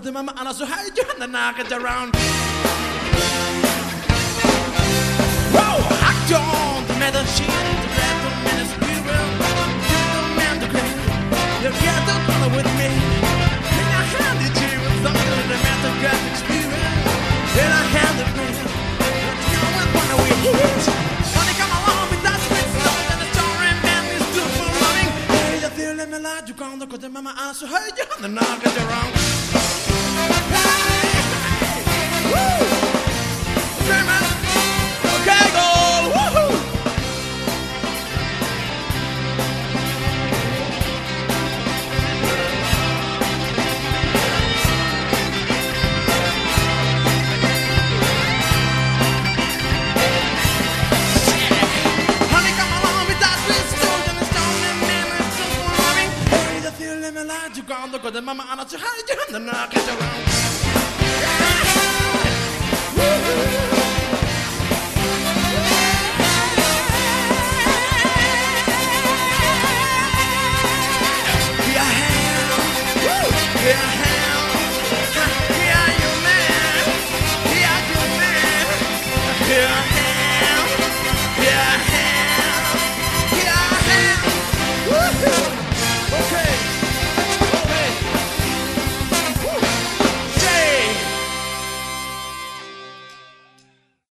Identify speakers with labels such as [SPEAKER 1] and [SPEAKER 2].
[SPEAKER 1] till mamma annars så höjde han nacket around Wow, hacked on the metal The red of minutes we will Do the man to clean You get the with me melody quando a coisa mama aço, hey, de rana, não, around. la ju ga lo go de mama ana chu ha ju han na na ka ja Yeah.